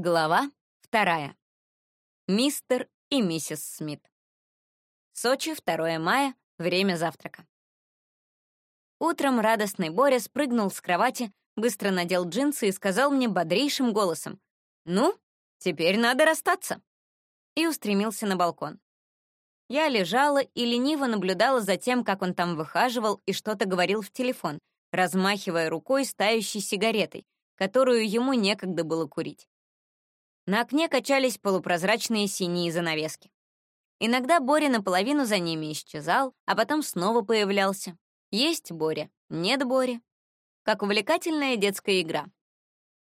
Глава вторая. Мистер и миссис Смит. Сочи, 2 мая, время завтрака. Утром радостный Боря спрыгнул с кровати, быстро надел джинсы и сказал мне бодрейшим голосом, «Ну, теперь надо расстаться», и устремился на балкон. Я лежала и лениво наблюдала за тем, как он там выхаживал и что-то говорил в телефон, размахивая рукой с тающей сигаретой, которую ему некогда было курить. На окне качались полупрозрачные синие занавески. Иногда Боря наполовину за ними исчезал, а потом снова появлялся. Есть Боря, нет Боря. Как увлекательная детская игра.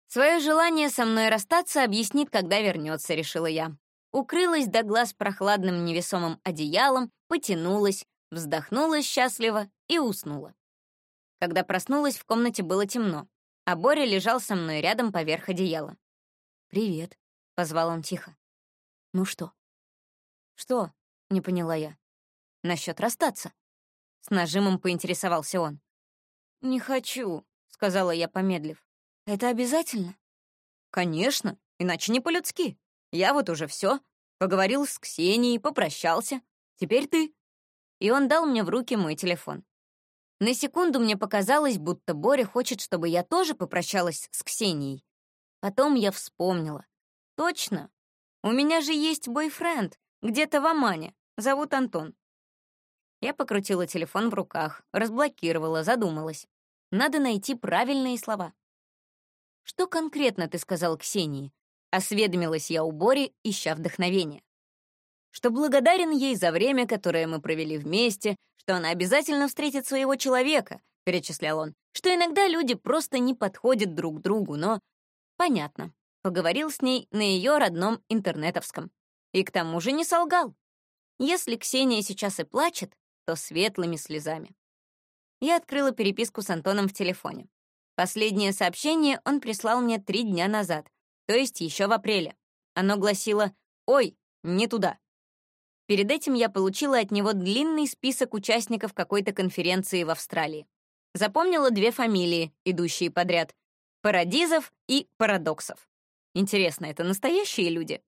Свое желание со мной расстаться объяснит, когда вернется, решила я. Укрылась до глаз прохладным невесомым одеялом, потянулась, вздохнула счастливо и уснула. Когда проснулась, в комнате было темно, а Боря лежал со мной рядом поверх одеяла. «Привет», — позвал он тихо. «Ну что?» «Что?» — не поняла я. «Насчет расстаться?» С нажимом поинтересовался он. «Не хочу», — сказала я, помедлив. «Это обязательно?» «Конечно, иначе не по-людски. Я вот уже все. Поговорил с Ксенией, попрощался. Теперь ты». И он дал мне в руки мой телефон. На секунду мне показалось, будто Боря хочет, чтобы я тоже попрощалась с Ксенией. Потом я вспомнила. Точно. У меня же есть бойфренд, где-то в Омане. Зовут Антон. Я покрутила телефон в руках, разблокировала, задумалась. Надо найти правильные слова. «Что конкретно ты сказал Ксении?» Осведомилась я у Бори, ища вдохновения. Что благодарен ей за время, которое мы провели вместе, что она обязательно встретит своего человека, перечислял он, что иногда люди просто не подходят друг другу, но Понятно. Поговорил с ней на ее родном интернетовском. И к тому же не солгал. Если Ксения сейчас и плачет, то светлыми слезами. Я открыла переписку с Антоном в телефоне. Последнее сообщение он прислал мне три дня назад, то есть еще в апреле. Оно гласило «Ой, не туда». Перед этим я получила от него длинный список участников какой-то конференции в Австралии. Запомнила две фамилии, идущие подряд, Парадизов и Парадоксов. Интересно, это настоящие люди?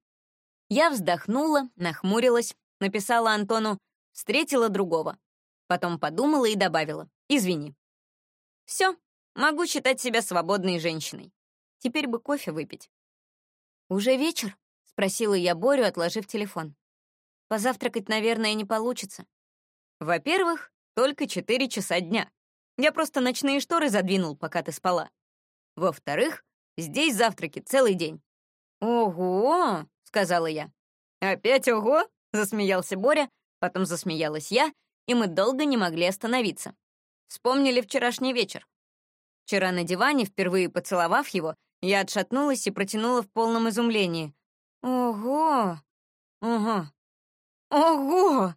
Я вздохнула, нахмурилась, написала Антону «встретила другого». Потом подумала и добавила «извини». Все, могу считать себя свободной женщиной. Теперь бы кофе выпить. «Уже вечер?» — спросила я Борю, отложив телефон. «Позавтракать, наверное, не получится». «Во-первых, только четыре часа дня. Я просто ночные шторы задвинул, пока ты спала. Во-вторых, здесь завтраки целый день». «Ого!» — сказала я. «Опять ого?» — засмеялся Боря, потом засмеялась я, и мы долго не могли остановиться. Вспомнили вчерашний вечер. Вчера на диване, впервые поцеловав его, я отшатнулась и протянула в полном изумлении. «Ого! Ого! Ого!»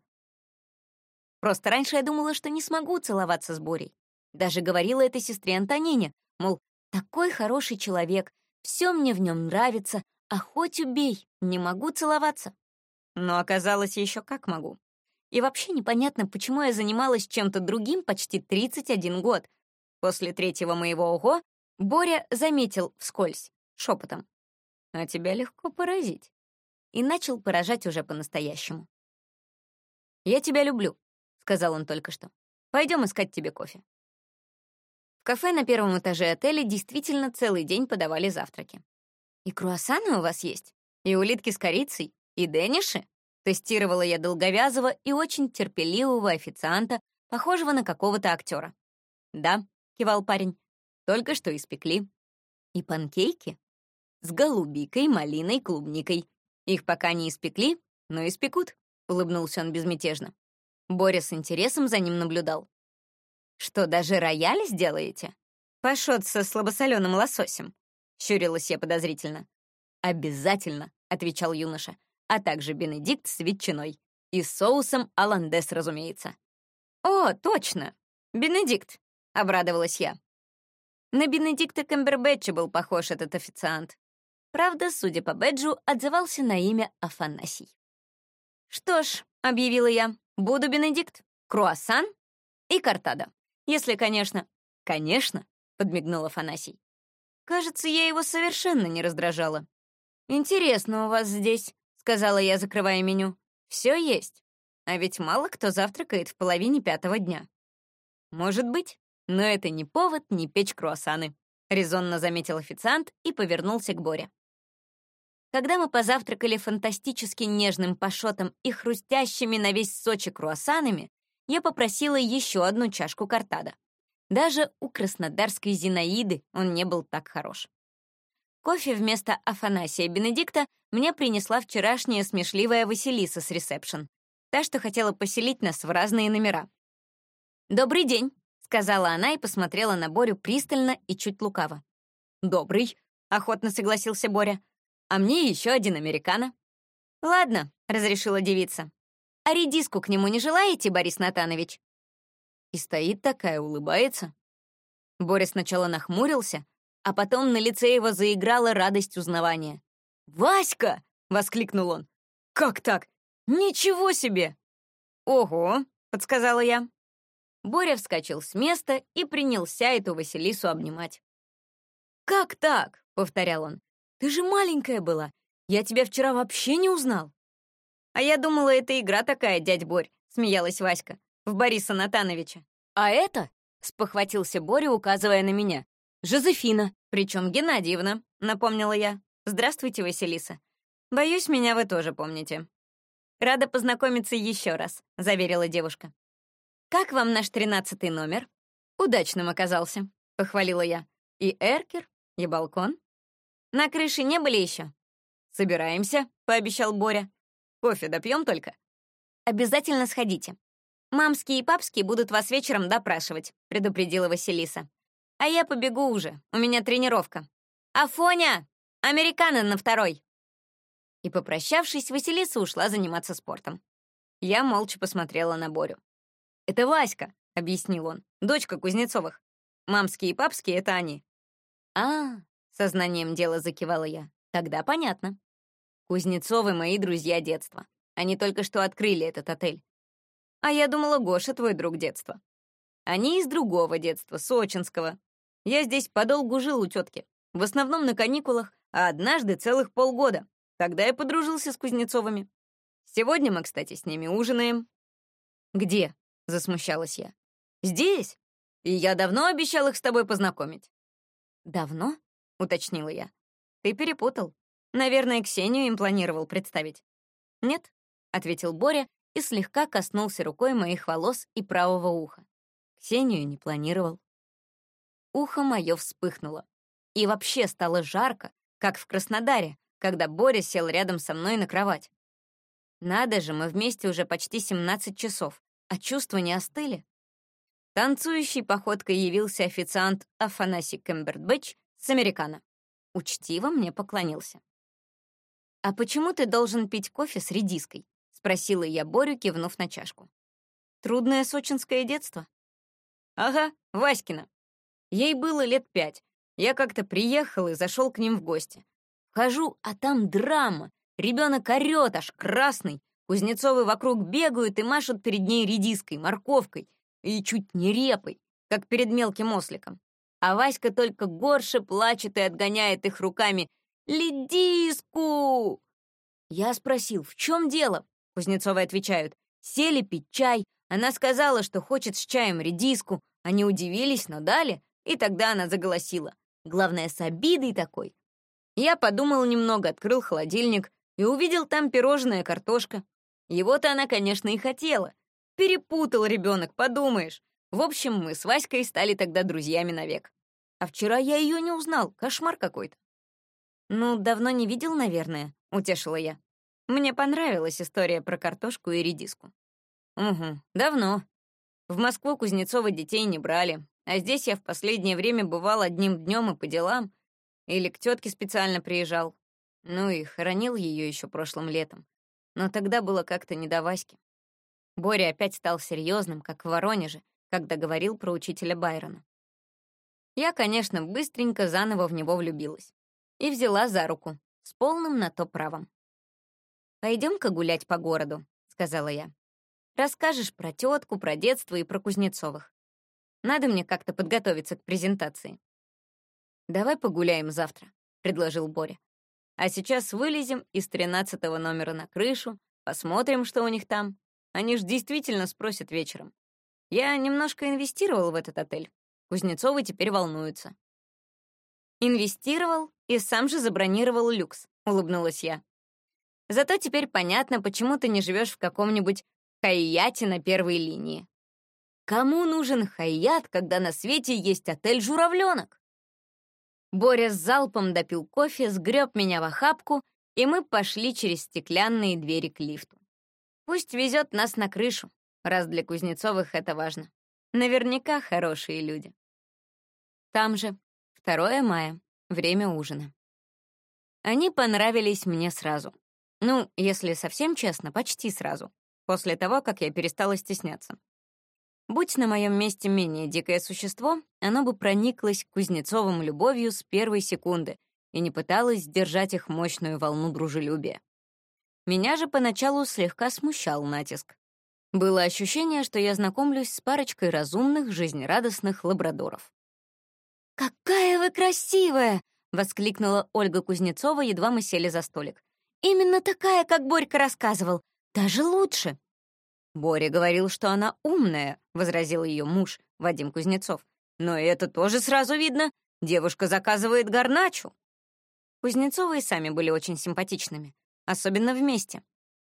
Просто раньше я думала, что не смогу целоваться с Борей. Даже говорила это сестре Антонине, мол, такой хороший человек, все мне в нем нравится, а хоть убей, не могу целоваться. Но оказалось еще как могу. И вообще непонятно, почему я занималась чем-то другим почти 31 год. После третьего моего ого Боря заметил вскользь, шепотом. «А тебя легко поразить». И начал поражать уже по-настоящему. «Я тебя люблю», — сказал он только что. «Пойдем искать тебе кофе» кафе на первом этаже отеля действительно целый день подавали завтраки. «И круассаны у вас есть? И улитки с корицей? И дениши?» Тестировала я долговязого и очень терпеливого официанта, похожего на какого-то актера. «Да», — кивал парень, — «только что испекли». «И панкейки?» «С голубикой, малиной, клубникой. Их пока не испекли, но испекут», — улыбнулся он безмятежно. Боря с интересом за ним наблюдал. «Что, даже рояль сделаете? Пашот со слабосоленым лососем?» — щурилась я подозрительно. «Обязательно», — отвечал юноша, «а также бенедикт с ветчиной. И соусом аландес, разумеется». «О, точно! Бенедикт!» — обрадовалась я. На Бенедикта Камбербэтча был похож этот официант. Правда, судя по бэджу, отзывался на имя Афанасий. «Что ж», — объявила я, — «буду Бенедикт, круассан и картада. Если, конечно... Конечно, подмигнул Афанасий. Кажется, я его совершенно не раздражала. «Интересно у вас здесь», — сказала я, закрывая меню. «Все есть. А ведь мало кто завтракает в половине пятого дня». «Может быть, но это не повод не печь круассаны», — резонно заметил официант и повернулся к Боре. Когда мы позавтракали фантастически нежным пашотом и хрустящими на весь Сочи круассанами, я попросила еще одну чашку картада. Даже у краснодарской Зинаиды он не был так хорош. Кофе вместо Афанасия Бенедикта мне принесла вчерашняя смешливая Василиса с ресепшн, та, что хотела поселить нас в разные номера. «Добрый день», — сказала она и посмотрела на Борю пристально и чуть лукаво. «Добрый», — охотно согласился Боря. «А мне еще один американо». «Ладно», — разрешила девица. «А редиску к нему не желаете, Борис Натанович?» И стоит такая, улыбается. Боря сначала нахмурился, а потом на лице его заиграла радость узнавания. «Васька!» — воскликнул он. «Как так? Ничего себе!» «Ого!» — подсказала я. Боря вскочил с места и принялся эту Василису обнимать. «Как так?» — повторял он. «Ты же маленькая была. Я тебя вчера вообще не узнал». «А я думала, это игра такая, дядь Борь», — смеялась Васька, — «в Бориса Натановича». «А это?» — спохватился Боря, указывая на меня. «Жозефина, причем Геннадьевна», — напомнила я. «Здравствуйте, Василиса. Боюсь, меня вы тоже помните». «Рада познакомиться еще раз», — заверила девушка. «Как вам наш тринадцатый номер?» «Удачным оказался», — похвалила я. «И эркер, и балкон». «На крыше не были еще?» «Собираемся», — пообещал Боря. «Кофе допьем только?» «Обязательно сходите. Мамские и папские будут вас вечером допрашивать», — предупредила Василиса. А я побегу уже, у меня тренировка. Афоня! Американо на второй!» И, попрощавшись, Василиса ушла заниматься спортом. Я молча посмотрела на Борю. «Это Васька», — объяснил он, — «дочка Кузнецовых. Мамские и папские — это они». «А, — сознанием дела закивала я, — тогда понятно. Кузнецовы — мои друзья детства. Они только что открыли этот отель. А я думала, Гоша твой друг детства. Они из другого детства, сочинского. Я здесь подолгу жил у тетки, в основном на каникулах, а однажды целых полгода. Тогда я подружился с Кузнецовыми. Сегодня мы, кстати, с ними ужинаем. «Где?» — засмущалась я. «Здесь. И я давно обещал их с тобой познакомить». «Давно?» — уточнила я. «Ты перепутал. Наверное, Ксению им планировал представить». «Нет», — ответил Боря и слегка коснулся рукой моих волос и правого уха. Ксению не планировал. Ухо мое вспыхнуло. И вообще стало жарко, как в Краснодаре, когда Боря сел рядом со мной на кровать. Надо же, мы вместе уже почти 17 часов, а чувства не остыли. Танцующей походкой явился официант Афанасий Кэмбербэтч с американо. Учтиво мне поклонился. «А почему ты должен пить кофе с редиской?» — спросила я Борю, кивнув на чашку. «Трудное сочинское детство?» «Ага, Васькина. Ей было лет пять. Я как-то приехал и зашел к ним в гости. Вхожу, а там драма. Ребенок орёт, аж красный. Кузнецовы вокруг бегают и машут перед ней редиской, морковкой и чуть не репой, как перед мелким осликом. А Васька только горше плачет и отгоняет их руками. «Ледиску!» Я спросил, в чем дело? Кузнецовы отвечают, сели пить чай, она сказала, что хочет с чаем редиску. Они удивились, но дали, и тогда она заголосила. Главное, с обидой такой. Я подумал немного, открыл холодильник и увидел там пирожное картошка. Его-то она, конечно, и хотела. Перепутал ребенок, подумаешь. В общем, мы с Васькой стали тогда друзьями навек. А вчера я ее не узнал, кошмар какой-то. «Ну, давно не видел, наверное», — утешила я. Мне понравилась история про картошку и редиску. «Угу, давно. В Москву Кузнецова детей не брали, а здесь я в последнее время бывал одним днем и по делам, или к тетке специально приезжал. Ну и хоронил ее еще прошлым летом. Но тогда было как-то не до Васьки. Боря опять стал серьезным, как в Воронеже, когда говорил про учителя Байрона. Я, конечно, быстренько заново в него влюбилась и взяла за руку, с полным на то правом. «Пойдем-ка гулять по городу», — сказала я. Расскажешь про тетку, про детство и про Кузнецовых. Надо мне как-то подготовиться к презентации. «Давай погуляем завтра», — предложил Боря. А сейчас вылезем из тринадцатого номера на крышу, посмотрим, что у них там. Они ж действительно спросят вечером. Я немножко инвестировал в этот отель. Кузнецовы теперь волнуются. Инвестировал и сам же забронировал люкс, улыбнулась я. Зато теперь понятно, почему ты не живешь в каком-нибудь Хайяте на первой линии. Кому нужен Хайят, когда на свете есть отель «Журавленок»? Боря с залпом допил кофе, сгреб меня в охапку, и мы пошли через стеклянные двери к лифту. Пусть везет нас на крышу, раз для Кузнецовых это важно. Наверняка хорошие люди. Там же, 2 мая, время ужина. Они понравились мне сразу. Ну, если совсем честно, почти сразу, после того, как я перестала стесняться. Будь на моем месте менее дикое существо, оно бы прониклось Кузнецовым любовью с первой секунды и не пыталось сдержать их мощную волну дружелюбия. Меня же поначалу слегка смущал натиск. Было ощущение, что я знакомлюсь с парочкой разумных, жизнерадостных лабрадоров. «Какая вы красивая!» — воскликнула Ольга Кузнецова, едва мы сели за столик. «Именно такая, как Борька рассказывал. Даже лучше!» «Боря говорил, что она умная», — возразил ее муж, Вадим Кузнецов. «Но это тоже сразу видно. Девушка заказывает гарначу». Кузнецовы и сами были очень симпатичными, особенно вместе.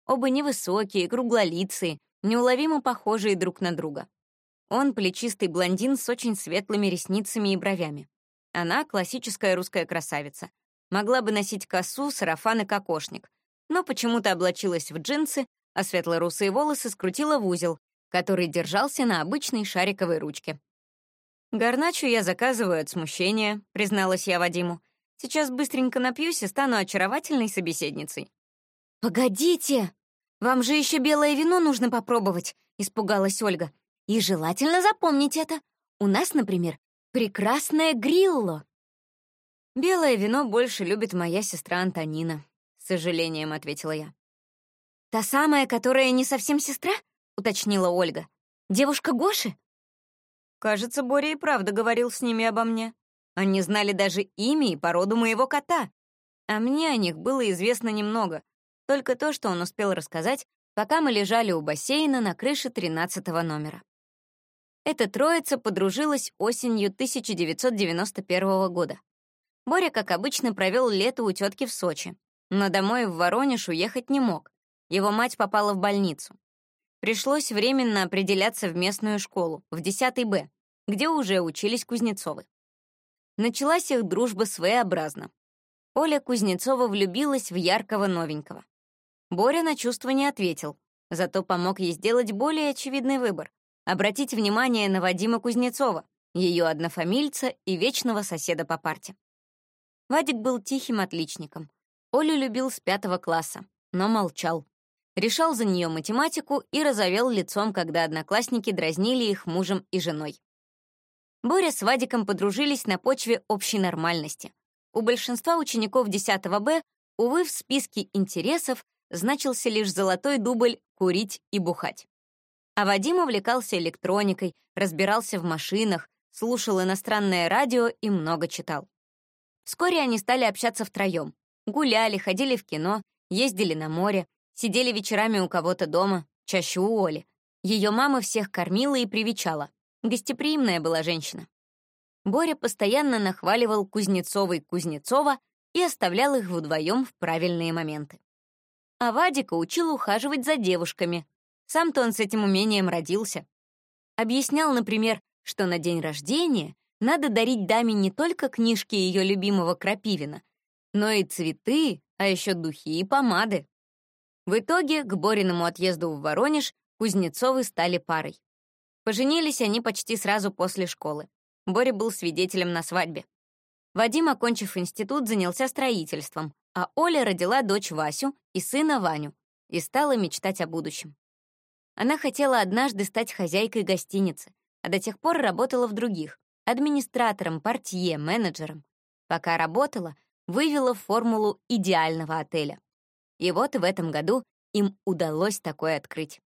Оба невысокие, круглолицые, неуловимо похожие друг на друга. Он плечистый блондин с очень светлыми ресницами и бровями. Она классическая русская красавица. Могла бы носить косу, сарафан и кокошник, но почему-то облачилась в джинсы, а светло-русые волосы скрутила в узел, который держался на обычной шариковой ручке. «Горначу я заказываю от смущения», — призналась я Вадиму. «Сейчас быстренько напьюсь и стану очаровательной собеседницей». «Погодите! Вам же еще белое вино нужно попробовать», — испугалась Ольга. «И желательно запомнить это. У нас, например, прекрасное грилло». «Белое вино больше любит моя сестра Антонина», — с сожалением ответила я. «Та самая, которая не совсем сестра?» — уточнила Ольга. «Девушка Гоши?» Кажется, Боря и правда говорил с ними обо мне. Они знали даже имя и породу моего кота. А мне о них было известно немного. Только то, что он успел рассказать, пока мы лежали у бассейна на крыше тринадцатого номера. Эта троица подружилась осенью 1991 года. Боря, как обычно, провел лето у тетки в Сочи, но домой в Воронеж уехать не мог. Его мать попала в больницу. Пришлось временно определяться в местную школу, в 10 Б, где уже учились Кузнецовы. Началась их дружба своеобразно. Оля Кузнецова влюбилась в яркого новенького. Боря на чувство не ответил, зато помог ей сделать более очевидный выбор — обратить внимание на Вадима Кузнецова, ее однофамильца и вечного соседа по парте. Вадик был тихим отличником. Олю любил с пятого класса, но молчал решал за нее математику и разовел лицом, когда одноклассники дразнили их мужем и женой. Боря с Вадиком подружились на почве общей нормальности. У большинства учеников 10 Б, увы, в списке интересов значился лишь золотой дубль «курить и бухать». А Вадим увлекался электроникой, разбирался в машинах, слушал иностранное радио и много читал. Вскоре они стали общаться втроем. Гуляли, ходили в кино, ездили на море, Сидели вечерами у кого-то дома, чаще у Оли. Ее мама всех кормила и привечала. Гостеприимная была женщина. Боря постоянно нахваливал Кузнецова и Кузнецова и оставлял их вдвоем в правильные моменты. А Вадика учил ухаживать за девушками. Сам-то он с этим умением родился. Объяснял, например, что на день рождения надо дарить даме не только книжки ее любимого Крапивина, но и цветы, а еще духи и помады. В итоге к Бориному отъезду в Воронеж Кузнецовы стали парой. Поженились они почти сразу после школы. Боря был свидетелем на свадьбе. Вадим, окончив институт, занялся строительством, а Оля родила дочь Васю и сына Ваню и стала мечтать о будущем. Она хотела однажды стать хозяйкой гостиницы, а до тех пор работала в других — администратором, портье, менеджером. Пока работала, вывела формулу идеального отеля. И вот в этом году им удалось такое открыть.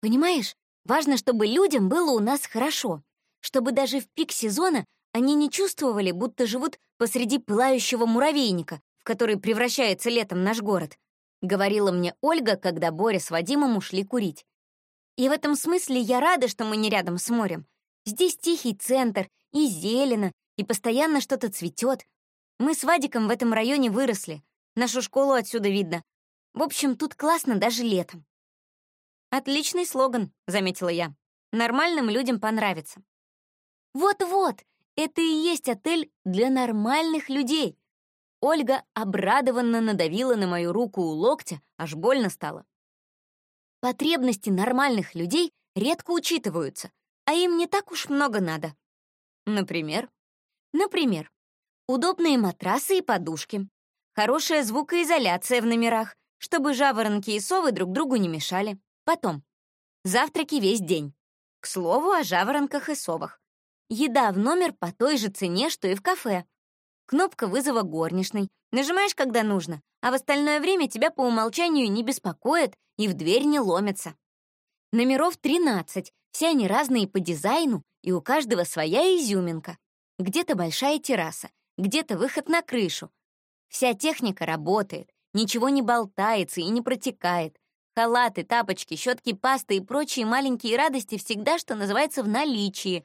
Понимаешь, важно, чтобы людям было у нас хорошо, чтобы даже в пик сезона они не чувствовали, будто живут посреди пылающего муравейника, в который превращается летом наш город, говорила мне Ольга, когда Боря с Вадимом ушли курить. И в этом смысле я рада, что мы не рядом с морем. Здесь тихий центр, и зелено, и постоянно что-то цветет. Мы с Вадиком в этом районе выросли. Нашу школу отсюда видно. В общем, тут классно даже летом. Отличный слоган, заметила я. Нормальным людям понравится. Вот-вот, это и есть отель для нормальных людей. Ольга обрадованно надавила на мою руку у локтя, аж больно стало. Потребности нормальных людей редко учитываются, а им не так уж много надо. Например? Например, удобные матрасы и подушки, хорошая звукоизоляция в номерах, чтобы жаворонки и совы друг другу не мешали. Потом. Завтраки весь день. К слову о жаворонках и совах. Еда в номер по той же цене, что и в кафе. Кнопка вызова горничной. Нажимаешь, когда нужно, а в остальное время тебя по умолчанию не беспокоят и в дверь не ломятся. Номеров 13, все они разные по дизайну, и у каждого своя изюминка. Где-то большая терраса, где-то выход на крышу. Вся техника работает, ничего не болтается и не протекает. Халаты, тапочки, щетки, пасты и прочие маленькие радости всегда, что называется, в наличии.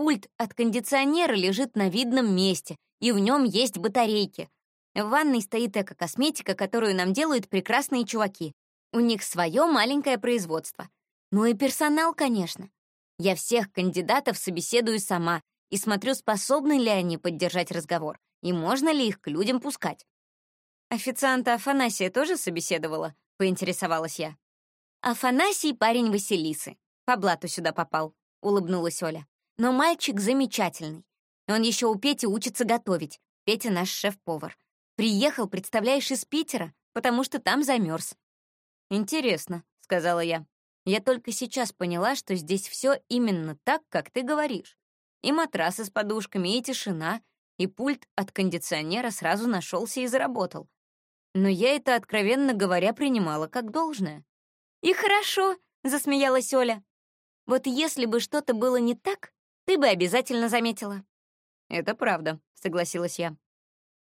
Пульт от кондиционера лежит на видном месте, и в нем есть батарейки. В ванной стоит эко-косметика, которую нам делают прекрасные чуваки. У них свое маленькое производство. Ну и персонал, конечно. Я всех кандидатов собеседую сама и смотрю, способны ли они поддержать разговор, и можно ли их к людям пускать. «Официанта Афанасия тоже собеседовала?» — поинтересовалась я. «Афанасий — парень Василисы. По блату сюда попал», — улыбнулась Оля. «Но мальчик замечательный. Он еще у Пети учится готовить. Петя наш шеф-повар. Приехал, представляешь, из Питера, потому что там замерз. «Интересно», — сказала я. «Я только сейчас поняла, что здесь все именно так, как ты говоришь. И матрасы с подушками, и тишина, и пульт от кондиционера сразу нашелся и заработал. Но я это, откровенно говоря, принимала как должное. «И хорошо», — засмеялась Оля. «Вот если бы что-то было не так, ты бы обязательно заметила». «Это правда», — согласилась я.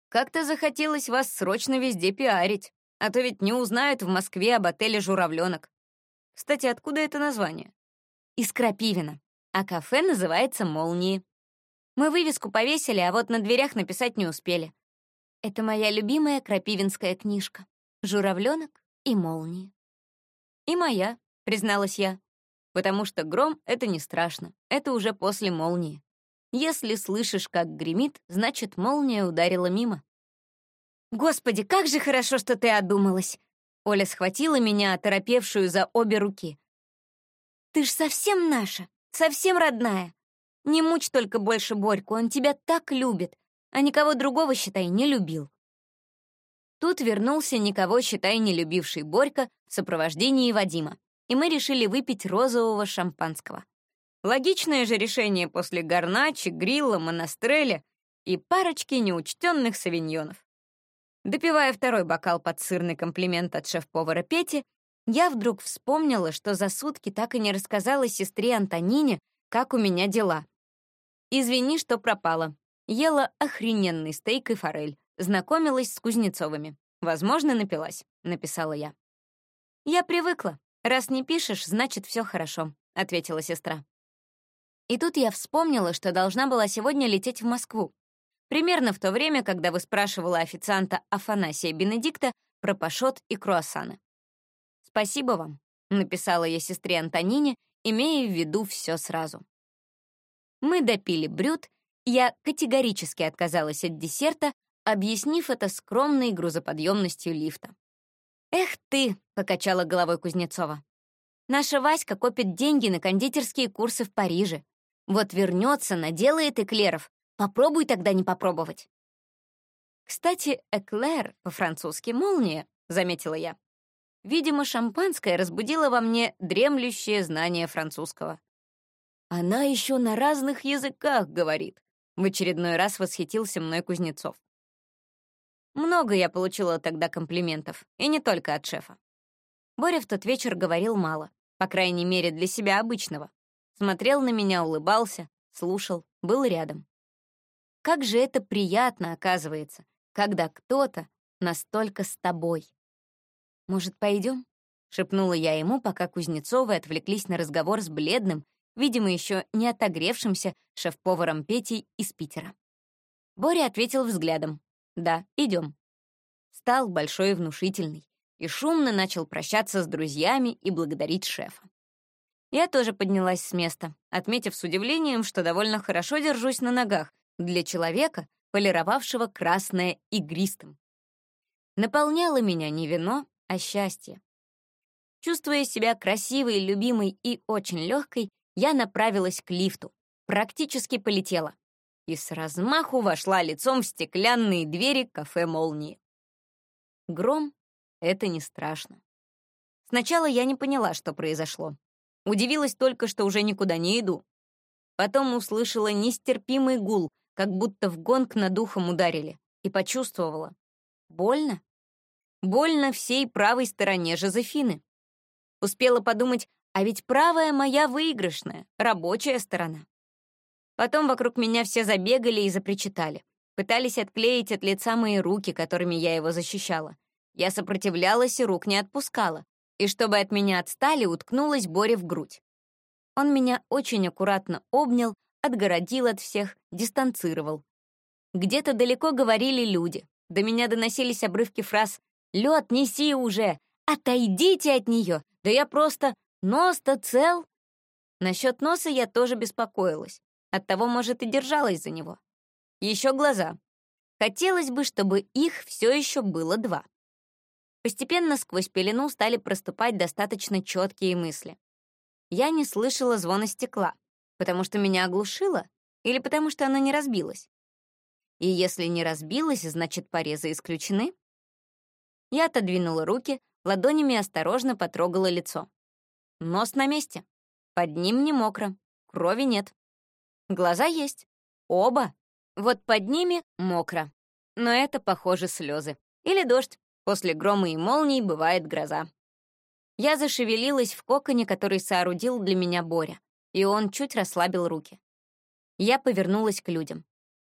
«Как-то захотелось вас срочно везде пиарить, а то ведь не узнают в Москве об отеле «Журавленок». Кстати, откуда это название?» «Из Крапивина, а кафе называется «Молнии». Мы вывеску повесили, а вот на дверях написать не успели. Это моя любимая крапивинская книжка «Журавленок и молнии». «И моя», — призналась я, потому что гром — это не страшно, это уже после молнии. Если слышишь, как гремит, значит, молния ударила мимо. «Господи, как же хорошо, что ты одумалась!» Оля схватила меня, оторопевшую за обе руки. «Ты ж совсем наша, совсем родная. Не мучь только больше Борьку, он тебя так любит, а никого другого, считай, не любил». Тут вернулся никого, считай, не любивший Борька в сопровождении Вадима, и мы решили выпить розового шампанского. Логичное же решение после гарначи, грилла, монастреля и парочки неучтенных савиньонов. Допивая второй бокал под сырный комплимент от шеф-повара Пети, я вдруг вспомнила, что за сутки так и не рассказала сестре Антонине, как у меня дела. «Извини, что пропала. Ела охрененный стейк и форель. Знакомилась с Кузнецовыми. Возможно, напилась», — написала я. «Я привыкла. Раз не пишешь, значит, все хорошо», — ответила сестра. И тут я вспомнила, что должна была сегодня лететь в Москву. Примерно в то время, когда вы спрашивала официанта Афанасия Бенедикта про пашот и круассаны. «Спасибо вам», — написала я сестре Антонине, имея в виду все сразу. Мы допили брют, я категорически отказалась от десерта, объяснив это скромной грузоподъемностью лифта. «Эх ты!» — покачала головой Кузнецова. «Наша Васька копит деньги на кондитерские курсы в Париже. Вот вернется, наделает эклеров. Попробуй тогда не попробовать. Кстати, эклер по-французски «молния», — заметила я. Видимо, шампанское разбудило во мне дремлющее знание французского. Она еще на разных языках говорит. В очередной раз восхитился мной Кузнецов. Много я получила тогда комплиментов, и не только от шефа. Боря в тот вечер говорил мало, по крайней мере, для себя обычного. Смотрел на меня, улыбался, слушал, был рядом. Как же это приятно, оказывается, когда кто-то настолько с тобой. «Может, пойдем?» — шепнула я ему, пока Кузнецовы отвлеклись на разговор с бледным, видимо, еще не отогревшимся шеф-поваром Петей из Питера. Боря ответил взглядом. «Да, идем». Стал большой и внушительный и шумно начал прощаться с друзьями и благодарить шефа. Я тоже поднялась с места, отметив с удивлением, что довольно хорошо держусь на ногах для человека, полировавшего красное игристым. Наполняло меня не вино, а счастье. Чувствуя себя красивой, любимой и очень легкой, я направилась к лифту, практически полетела и с размаху вошла лицом в стеклянные двери кафе «Молнии». Гром — это не страшно. Сначала я не поняла, что произошло. Удивилась только, что уже никуда не иду. Потом услышала нестерпимый гул, как будто в гонг над ухом ударили, и почувствовала. Больно? Больно всей правой стороне Жозефины. Успела подумать, а ведь правая моя выигрышная, рабочая сторона. Потом вокруг меня все забегали и запричитали. Пытались отклеить от лица мои руки, которыми я его защищала. Я сопротивлялась и рук не отпускала и чтобы от меня отстали, уткнулась Боре в грудь. Он меня очень аккуратно обнял, отгородил от всех, дистанцировал. Где-то далеко говорили люди. До меня доносились обрывки фраз «Лед, неси уже! Отойдите от нее! Да я просто... Нос-то цел!» Насчет носа я тоже беспокоилась. Оттого, может, и держалась за него. Еще глаза. Хотелось бы, чтобы их все еще было два. Постепенно сквозь пелену стали проступать достаточно четкие мысли. Я не слышала звона стекла, потому что меня оглушило или потому что оно не разбилось. И если не разбилось, значит, порезы исключены. Я отодвинула руки, ладонями осторожно потрогала лицо. Нос на месте. Под ним не мокро, крови нет. Глаза есть. Оба. Вот под ними мокро. Но это, похоже, слезы. Или дождь. После грома и молний бывает гроза. Я зашевелилась в коконе, который соорудил для меня Боря, и он чуть расслабил руки. Я повернулась к людям.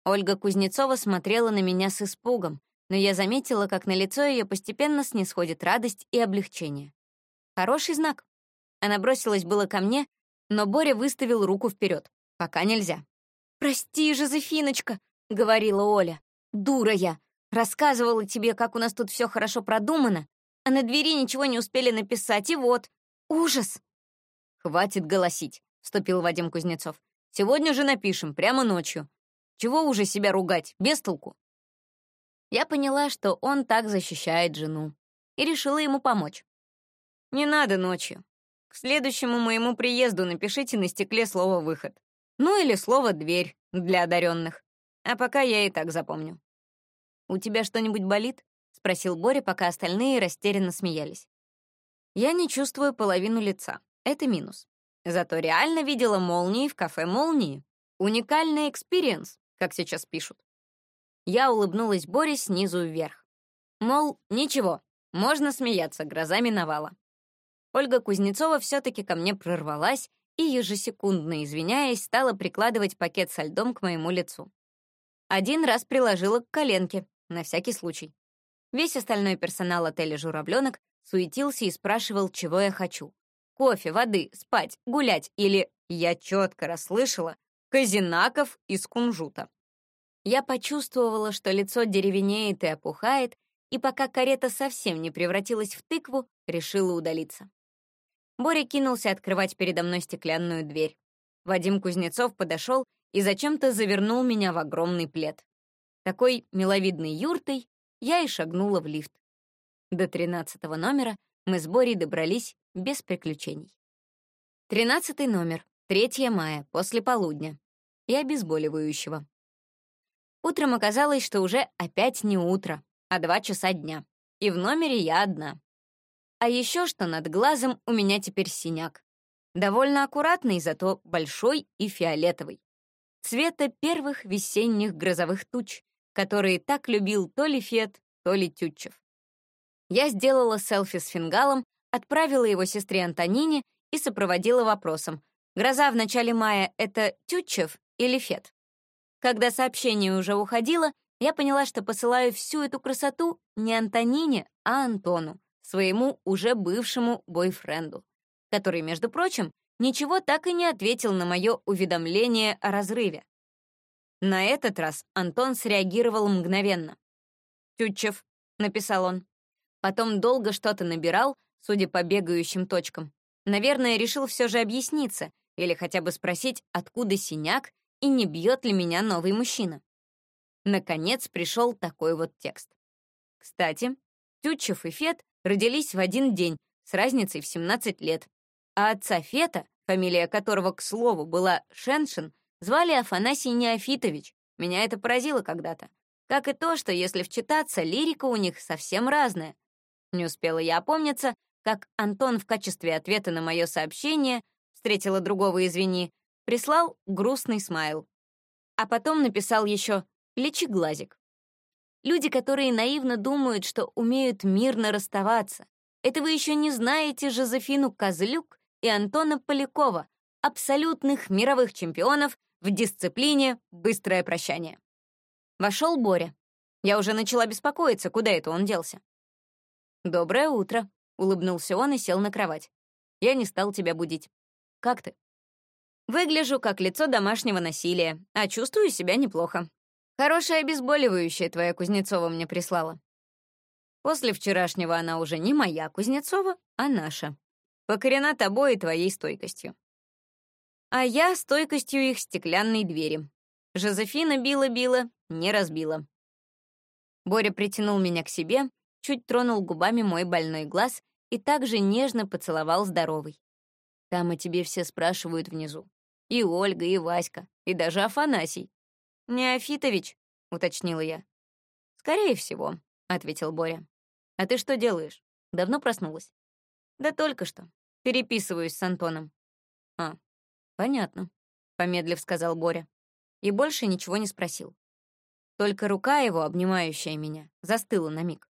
Ольга Кузнецова смотрела на меня с испугом, но я заметила, как на лицо ее постепенно снисходит радость и облегчение. Хороший знак. Она бросилась было ко мне, но Боря выставил руку вперед. Пока нельзя. «Прости, Жозефиночка», — говорила Оля. «Дура я. Рассказывала тебе, как у нас тут все хорошо продумано, а на двери ничего не успели написать, и вот. Ужас!» «Хватит голосить», — вступил Вадим Кузнецов. «Сегодня же напишем, прямо ночью. Чего уже себя ругать, без толку?» Я поняла, что он так защищает жену, и решила ему помочь. «Не надо ночью. К следующему моему приезду напишите на стекле слово «выход». Ну или слово «дверь» для одаренных. А пока я и так запомню. «У тебя что-нибудь болит?» — спросил Боря, пока остальные растерянно смеялись. Я не чувствую половину лица. Это минус. Зато реально видела молнии в кафе «Молнии». Уникальный experience, как сейчас пишут. Я улыбнулась Боре снизу вверх. Мол, ничего, можно смеяться, гроза миновала. Ольга Кузнецова все-таки ко мне прорвалась и, ежесекундно извиняясь, стала прикладывать пакет со льдом к моему лицу. Один раз приложила к коленке, на всякий случай. Весь остальной персонал отеля «Журавленок» суетился и спрашивал, чего я хочу. Кофе, воды, спать, гулять или, я четко расслышала, казинаков из кунжута. Я почувствовала, что лицо деревенеет и опухает, и пока карета совсем не превратилась в тыкву, решила удалиться. Боря кинулся открывать передо мной стеклянную дверь. Вадим Кузнецов подошел и зачем-то завернул меня в огромный плед. Такой миловидной юртой я и шагнула в лифт. До тринадцатого номера мы с Борей добрались без приключений. Тринадцатый номер, 3 мая, после полудня. И обезболивающего. Утром оказалось, что уже опять не утро, а два часа дня. И в номере я одна. А еще что над глазом у меня теперь синяк. Довольно аккуратный, зато большой и фиолетовый. Цвета первых весенних грозовых туч, которые так любил то ли Фет, то ли Тютчев. Я сделала селфи с фингалом, отправила его сестре Антонине и сопроводила вопросом. «Гроза в начале мая — это Тютчев или Фет?» Когда сообщение уже уходило, я поняла, что посылаю всю эту красоту не Антонине, а Антону, своему уже бывшему бойфренду, который, между прочим, ничего так и не ответил на мое уведомление о разрыве. На этот раз Антон среагировал мгновенно. «Тютчев», — написал он. Потом долго что-то набирал, судя по бегающим точкам. Наверное, решил все же объясниться или хотя бы спросить, откуда синяк и не бьет ли меня новый мужчина. Наконец пришел такой вот текст. Кстати, Тютчев и Фет родились в один день с разницей в 17 лет, а отца Фета, фамилия которого, к слову, была Шеншин, звали Афанасий Неофитович. Меня это поразило когда-то. Как и то, что, если вчитаться, лирика у них совсем разная. Не успела я опомниться, как Антон в качестве ответа на мое сообщение «встретила другого, извини», прислал грустный смайл. А потом написал еще «лечи глазик». Люди, которые наивно думают, что умеют мирно расставаться. Это вы еще не знаете Жозефину Козлюк и Антона Полякова, абсолютных мировых чемпионов в дисциплине «Быстрое прощание». Вошел Боря. Я уже начала беспокоиться, куда это он делся. «Доброе утро», — улыбнулся он и сел на кровать. «Я не стал тебя будить. Как ты?» «Выгляжу как лицо домашнего насилия, а чувствую себя неплохо. Хорошее обезболивающее твоя Кузнецова мне прислала. После вчерашнего она уже не моя Кузнецова, а наша. Покорена тобой и твоей стойкостью. А я стойкостью их стеклянной двери. Жозефина била-била, не разбила. Боря притянул меня к себе, чуть тронул губами мой больной глаз и также нежно поцеловал здоровый. Там о тебе все спрашивают внизу. И Ольга, и Васька, и даже Афанасий. «Неофитович», — уточнила я. «Скорее всего», — ответил Боря. «А ты что делаешь? Давно проснулась?» «Да только что. Переписываюсь с Антоном». «А, понятно», — помедлив сказал Боря. И больше ничего не спросил. Только рука его, обнимающая меня, застыла на миг.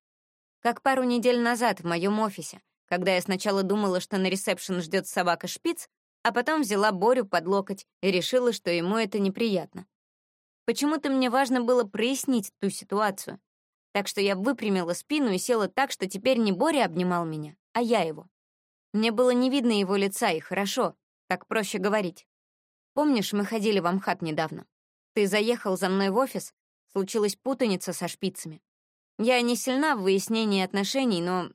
Как пару недель назад в моем офисе, когда я сначала думала, что на ресепшн ждет собака Шпиц, а потом взяла Борю под локоть и решила, что ему это неприятно. Почему-то мне важно было прояснить ту ситуацию. Так что я выпрямила спину и села так, что теперь не Боря обнимал меня, а я его. Мне было не видно его лица, и хорошо, так проще говорить. Помнишь, мы ходили в Амхат недавно? Ты заехал за мной в офис, случилась путаница со шпицами. Я не сильна в выяснении отношений, но...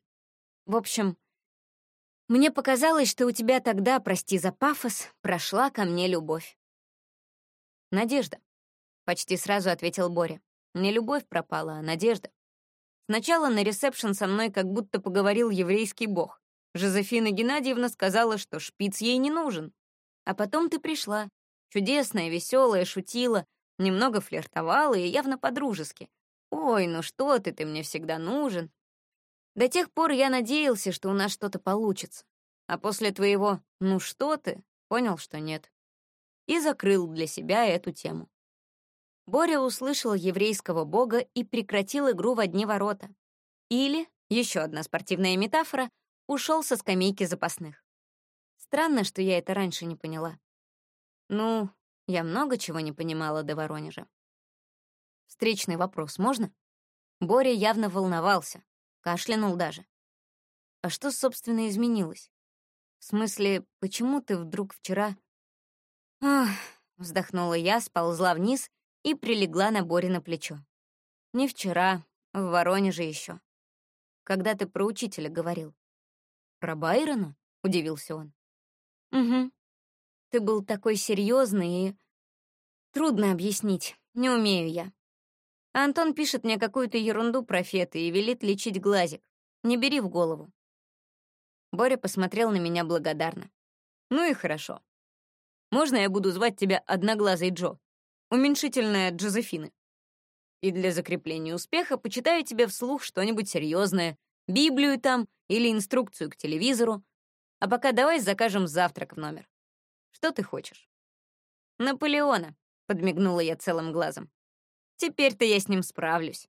В общем, мне показалось, что у тебя тогда, прости за пафос, прошла ко мне любовь. Надежда. Почти сразу ответил Боря. Не любовь пропала, а надежда. Сначала на ресепшн со мной как будто поговорил еврейский бог. Жозефина Геннадьевна сказала, что шпиц ей не нужен. А потом ты пришла. Чудесная, веселая, шутила, немного флиртовала и явно по-дружески. «Ой, ну что ты, ты мне всегда нужен». До тех пор я надеялся, что у нас что-то получится. А после твоего «ну что ты» понял, что нет. И закрыл для себя эту тему. Боря услышал еврейского бога и прекратил игру в одни ворота. Или, еще одна спортивная метафора, ушел со скамейки запасных. Странно, что я это раньше не поняла. Ну, я много чего не понимала до Воронежа. Встречный вопрос можно? Боря явно волновался, кашлянул даже. А что, собственно, изменилось? В смысле, почему ты вдруг вчера... Ах, вздохнула я, сползла вниз и прилегла на Боре на плечо. «Не вчера, в Воронеже еще. Когда ты про учителя говорил». «Про Байрона?» — удивился он. «Угу. Ты был такой серьезный и... Трудно объяснить, не умею я. Антон пишет мне какую-то ерунду про феты и велит лечить глазик. Не бери в голову». Боря посмотрел на меня благодарно. «Ну и хорошо. Можно я буду звать тебя Одноглазый Джо?» Уменьшительное Джозефины. И для закрепления успеха почитаю тебе вслух что-нибудь серьезное, Библию там или инструкцию к телевизору. А пока давай закажем завтрак в номер. Что ты хочешь? Наполеона, подмигнула я целым глазом. Теперь-то я с ним справлюсь.